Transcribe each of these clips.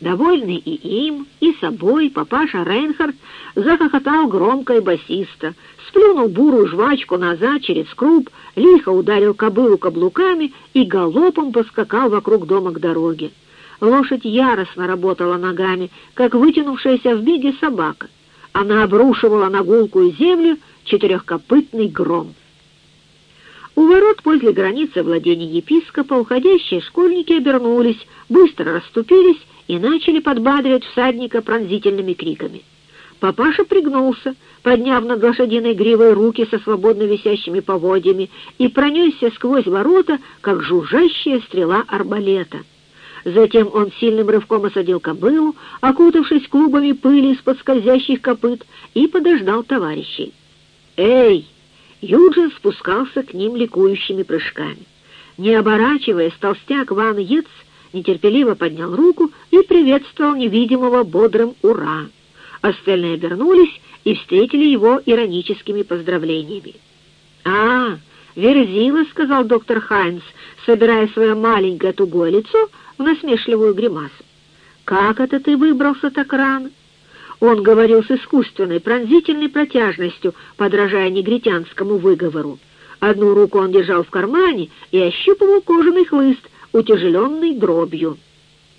Довольный и им, и собой, папаша Рейнхард захохотал громко и басисто, сплюнул бурую жвачку назад через круп, лихо ударил кобылу каблуками и галопом поскакал вокруг дома к дороге. Лошадь яростно работала ногами, как вытянувшаяся в беге собака. Она обрушивала на гулкую землю четырехкопытный гром. У ворот возле границы владений епископа уходящие школьники обернулись, быстро расступились и начали подбадривать всадника пронзительными криками. Папаша пригнулся, подняв над лошадиной гривой руки со свободно висящими поводьями, и пронесся сквозь ворота, как жужжащая стрела арбалета. Затем он сильным рывком осадил кобылу, окутавшись клубами пыли из-под скользящих копыт, и подождал товарищей. «Эй!» Юджин спускался к ним ликующими прыжками. Не оборачиваясь, толстяк Ван Йец нетерпеливо поднял руку и приветствовал невидимого бодрым «Ура!». Остальные обернулись и встретили его ироническими поздравлениями. «А, Верзила», — сказал доктор Хайнс, собирая свое маленькое тугое лицо в насмешливую гримасу. «Как это ты выбрался так рано?» Он говорил с искусственной, пронзительной протяжностью, подражая негритянскому выговору. Одну руку он держал в кармане и ощупывал кожаный хлыст, утяжеленный дробью.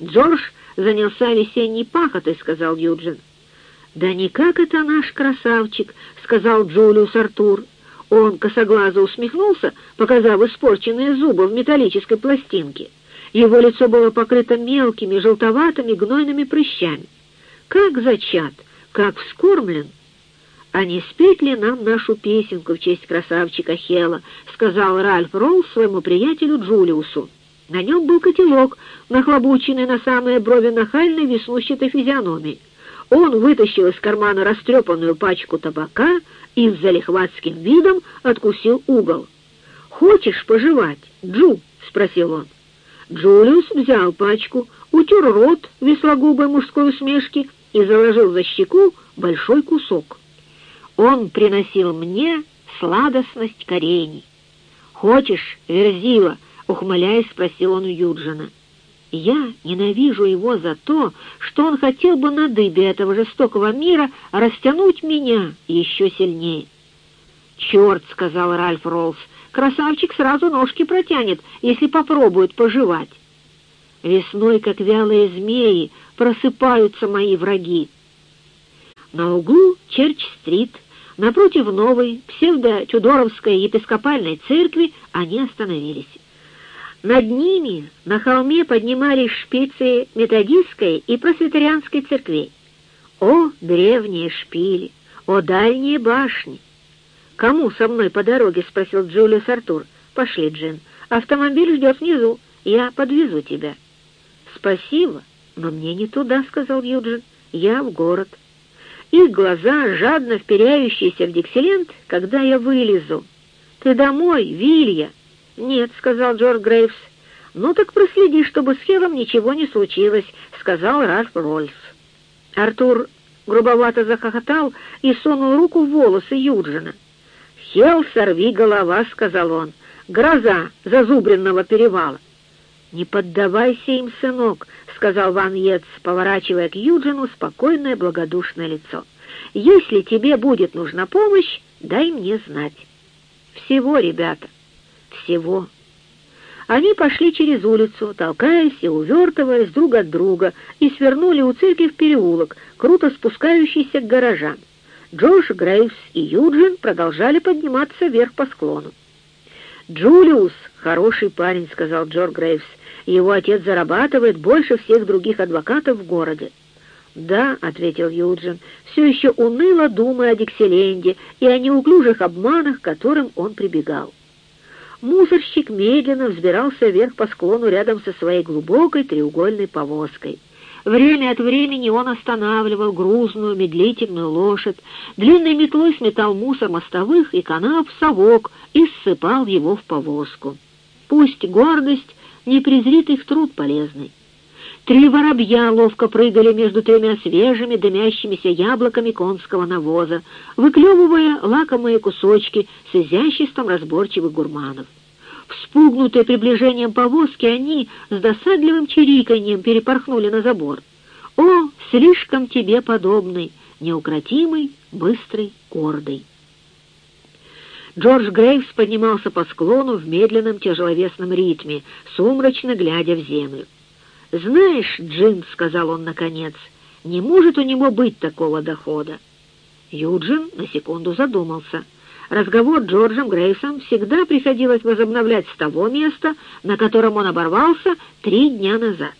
«Джордж занялся весенней пахотой», — сказал Юджин. «Да никак это наш красавчик», — сказал Джулиус Артур. Он косоглазо усмехнулся, показав испорченные зубы в металлической пластинке. Его лицо было покрыто мелкими, желтоватыми, гнойными прыщами. «Как зачат, как вскормлен!» «А не спеть ли нам нашу песенку в честь красавчика Хела?» — сказал Ральф Ролл своему приятелю Джулиусу. На нем был котелок, нахлобученный на самые брови нахальной веснущатой физиономии. Он вытащил из кармана растрепанную пачку табака и с залихватским видом откусил угол. «Хочешь пожевать, Джу?» — спросил он. Джулиус взял пачку, утер рот веслогубой мужской усмешки и заложил за щеку большой кусок. Он приносил мне сладостность корений. «Хочешь, Верзила?» — ухмыляясь, спросил он у Юджина. «Я ненавижу его за то, что он хотел бы на дыбе этого жестокого мира растянуть меня еще сильнее». «Черт!» — сказал Ральф Роллс. «Красавчик сразу ножки протянет, если попробует пожевать». Весной, как вялые змеи, просыпаются мои враги. На углу Черч-стрит, напротив новой псевдо-тюдоровской епископальной церкви, они остановились. Над ними на холме поднимались шпицы методистской и просветарианской церквей. О, древние шпили! О, дальние башни! «Кому со мной по дороге?» — спросил Джулиус Артур. «Пошли, Джин. Автомобиль ждет внизу. Я подвезу тебя». «Спасибо, но мне не туда», — сказал Юджин. «Я в город». Их глаза, жадно вперяющиеся в дикселент, когда я вылезу. «Ты домой, Вилья!» «Нет», — сказал Джордж Грейвс. «Ну так проследи, чтобы с Хелом ничего не случилось», — сказал Ральф Рольф. Артур грубовато захохотал и сунул руку в волосы Юджина. «Хел, сорви голова», — сказал он, — «гроза зазубренного перевала». «Не поддавайся им, сынок», — сказал Ван Ец, поворачивая к Юджину спокойное благодушное лицо. «Если тебе будет нужна помощь, дай мне знать». «Всего, ребята» всего. Они пошли через улицу, толкаясь и увертываясь друг от друга, и свернули у церкви в переулок, круто спускающийся к гаражам. Джош Грейвс и Юджин продолжали подниматься вверх по склону. «Джулиус — хороший парень», — сказал Джордж Грейвс. «Его отец зарабатывает больше всех других адвокатов в городе». «Да», — ответил Юджин, все еще уныло думая о Дикселенде и о неуклюжих обманах, к которым он прибегал. Мусорщик медленно взбирался вверх по склону рядом со своей глубокой треугольной повозкой. Время от времени он останавливал грузную, медлительную лошадь, длинной метлой сметал мусор мостовых и канав в совок и ссыпал его в повозку. Пусть гордость не презрит их труд полезный. Три воробья ловко прыгали между тремя свежими дымящимися яблоками конского навоза, выклевывая лакомые кусочки с изяществом разборчивых гурманов. Вспугнутые приближением повозки, они с досадливым чириканьем перепорхнули на забор. слишком тебе подобный, неукротимый, быстрый, гордый. Джордж Грейвс поднимался по склону в медленном тяжеловесном ритме, сумрачно глядя в землю. «Знаешь, Джим, — сказал он наконец, — не может у него быть такого дохода». Юджин на секунду задумался. Разговор с Джорджем Грейвсом всегда приходилось возобновлять с того места, на котором он оборвался три дня назад.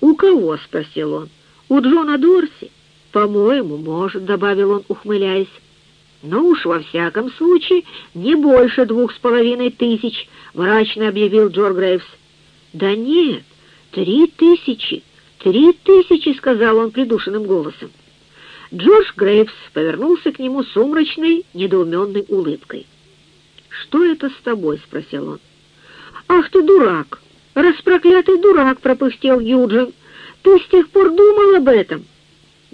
«У кого?» — спросил он. «У Джона Дорси?» «По-моему, может», — добавил он, ухмыляясь. «Ну уж, во всяком случае, не больше двух с половиной тысяч», — мрачно объявил Джор Грейвс. «Да нет, три тысячи, три тысячи», — сказал он придушенным голосом. Джордж Грейвс повернулся к нему сумрачной, недоуменной улыбкой. «Что это с тобой?» — спросил он. «Ах ты дурак! Распроклятый дурак!» — пропустил Юджин. «Ты с тех пор думал об этом?»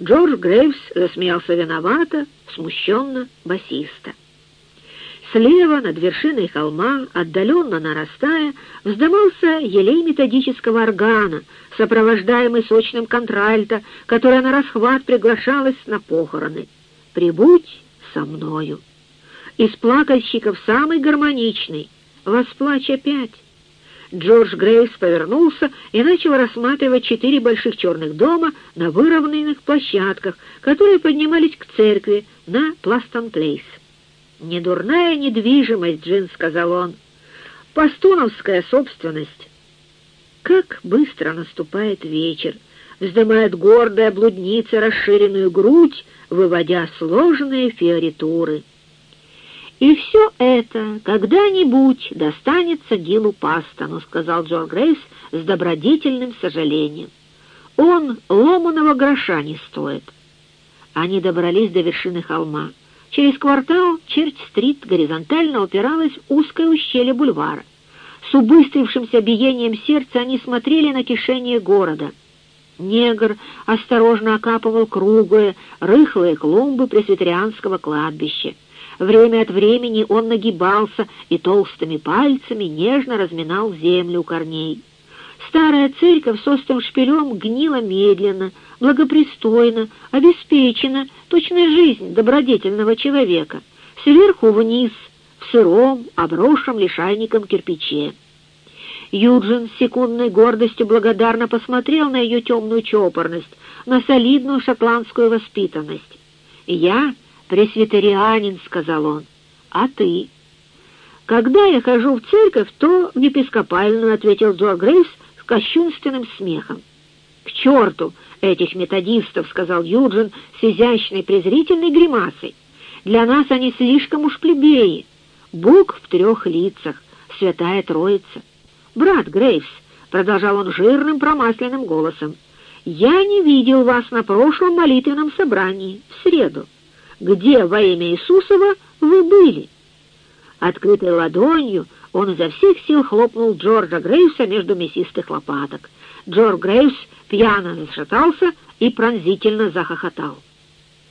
Джордж Грейвс засмеялся виновато, смущенно, басиста. Слева, над вершиной холма, отдаленно нарастая, вздымался елей методического органа, сопровождаемый сочным контральто, которое на расхват приглашалось на похороны. «Пребудь со мною». Из плакальщиков самый гармоничный. Восплачь опять. Джордж Грейс повернулся и начал рассматривать четыре больших черных дома на выровненных площадках, которые поднимались к церкви на Пластон-Плейс. «Недурная недвижимость, Джин», — сказал он. «Пастуновская собственность». Как быстро наступает вечер, вздымает гордая блудница расширенную грудь, выводя сложные фиоритуры. «И все это когда-нибудь достанется Гилу Пастону», — сказал Джон Грейс с добродетельным сожалением. «Он ломаного гроша не стоит». Они добрались до вершины холма. Через квартал Черч-стрит горизонтально упиралась узкое ущелье бульвара. С убыстрившимся биением сердца они смотрели на кишение города. Негр осторожно окапывал круглые, рыхлые клумбы пресвитерианского кладбища. Время от времени он нагибался и толстыми пальцами нежно разминал землю у корней. Старая церковь с острым шпилем гнила медленно, благопристойно, обеспечена, точная жизнь добродетельного человека, сверху вниз, в сыром, обросшем лишайником кирпиче. Юджин с секундной гордостью благодарно посмотрел на ее темную чопорность, на солидную шотландскую воспитанность. «Я пресвитерианин», — сказал он, — «а ты?» «Когда я хожу в церковь, то в епископальную», — ответил Джо Грейвс с кощунственным смехом. «К черту этих методистов!» — сказал Юджин с изящной презрительной гримасой. «Для нас они слишком уж плебеи. Бог в трех лицах, святая троица. Брат Грейвс», — продолжал он жирным промасленным голосом, — «я не видел вас на прошлом молитвенном собрании, в среду. Где во имя Иисусова вы были?» Открытой ладонью он изо всех сил хлопнул Джорджа Грейвса между мясистых лопаток. Джордж Грейвс пьяно зашатался и пронзительно захохотал.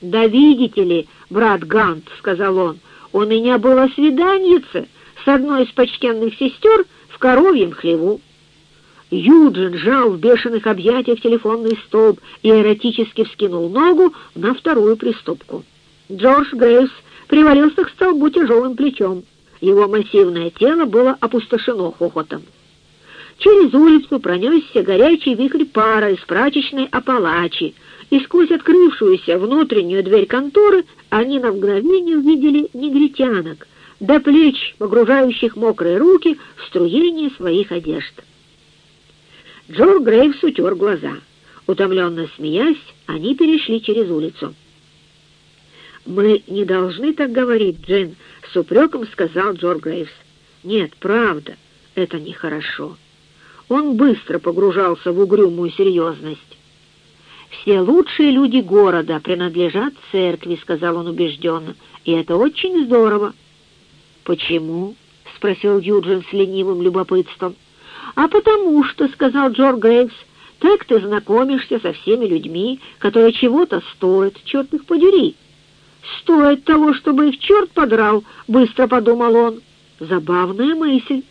«Да видите ли, брат Гант, — сказал он, — у меня было свиданьице с одной из почтенных сестер в коровьем хлеву». Юджин жал в бешеных объятиях телефонный столб и эротически вскинул ногу на вторую приступку. Джордж Грейвс привалился к столбу тяжелым плечом. Его массивное тело было опустошено хохотом. Через улицу пронесся горячий вихрь пара из прачечной Апалачи, и сквозь открывшуюся внутреннюю дверь конторы они на мгновение увидели негритянок, до плеч, погружающих мокрые руки в струение своих одежд. Джор Грейвс утер глаза. Утомленно смеясь, они перешли через улицу. «Мы не должны так говорить, Джин», — с упреком сказал Джор Грейвс. «Нет, правда, это нехорошо». Он быстро погружался в угрюмую серьезность. «Все лучшие люди города принадлежат церкви», — сказал он убежденно, — «и это очень здорово». «Почему?» — спросил Юджин с ленивым любопытством. «А потому что», — сказал Джор Грейвс, — «так ты знакомишься со всеми людьми, которые чего-то стоят, черт их подери». «Стоит того, чтобы их черт подрал», — быстро подумал он. «Забавная мысль».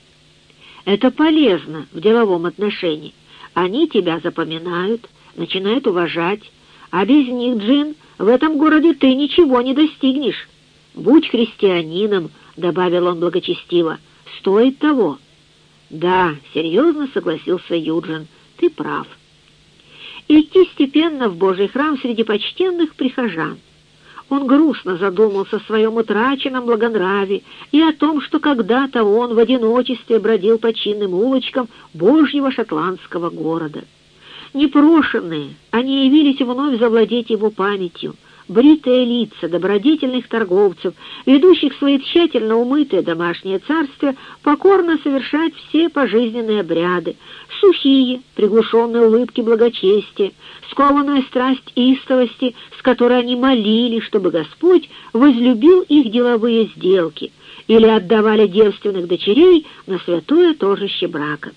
«Это полезно в деловом отношении. Они тебя запоминают, начинают уважать, а без них, Джин, в этом городе ты ничего не достигнешь. Будь христианином, — добавил он благочестиво, — стоит того. Да, серьезно согласился Юджин, ты прав. Идти степенно в Божий храм среди почтенных прихожан — он грустно задумался о своем утраченном благонравии и о том, что когда-то он в одиночестве бродил по чинным улочкам Божьего шотландского города. Непрошенные, они явились вновь завладеть его памятью — бритые лица добродетельных торговцев, ведущих свои тщательно умытые домашние царствия, покорно совершать все пожизненные обряды, сухие, приглушенные улыбки благочестия, скованная страсть истовости, с которой они молили, чтобы Господь возлюбил их деловые сделки, или отдавали девственных дочерей на святое торжище брака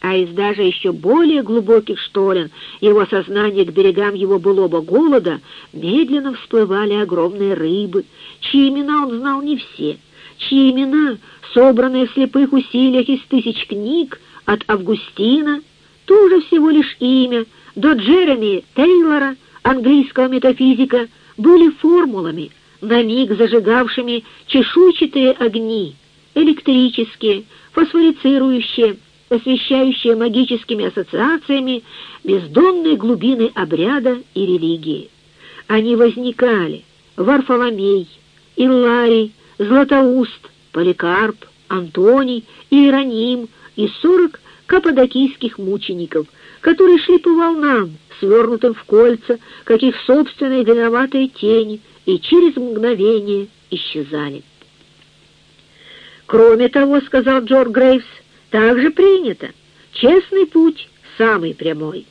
а из даже еще более глубоких шторен его сознания к берегам его былого голода медленно всплывали огромные рыбы, чьи имена он знал не все, чьи имена, собранные в слепых усилиях из тысяч книг, от Августина, тоже всего лишь имя, до Джереми Тейлора, английского метафизика, были формулами, на миг зажигавшими чешуйчатые огни, электрические, фосфорицирующие, освещающая магическими ассоциациями бездонные глубины обряда и религии. Они возникали Варфоломей, Илларий, Златоуст, Поликарп, Антоний, Иероним и сорок каппадокийских мучеников, которые шли по волнам, свернутым в кольца, как их собственные виноватые тени, и через мгновение исчезали. «Кроме того, — сказал Джордж Грейвс, так же принято. Честный путь самый прямой.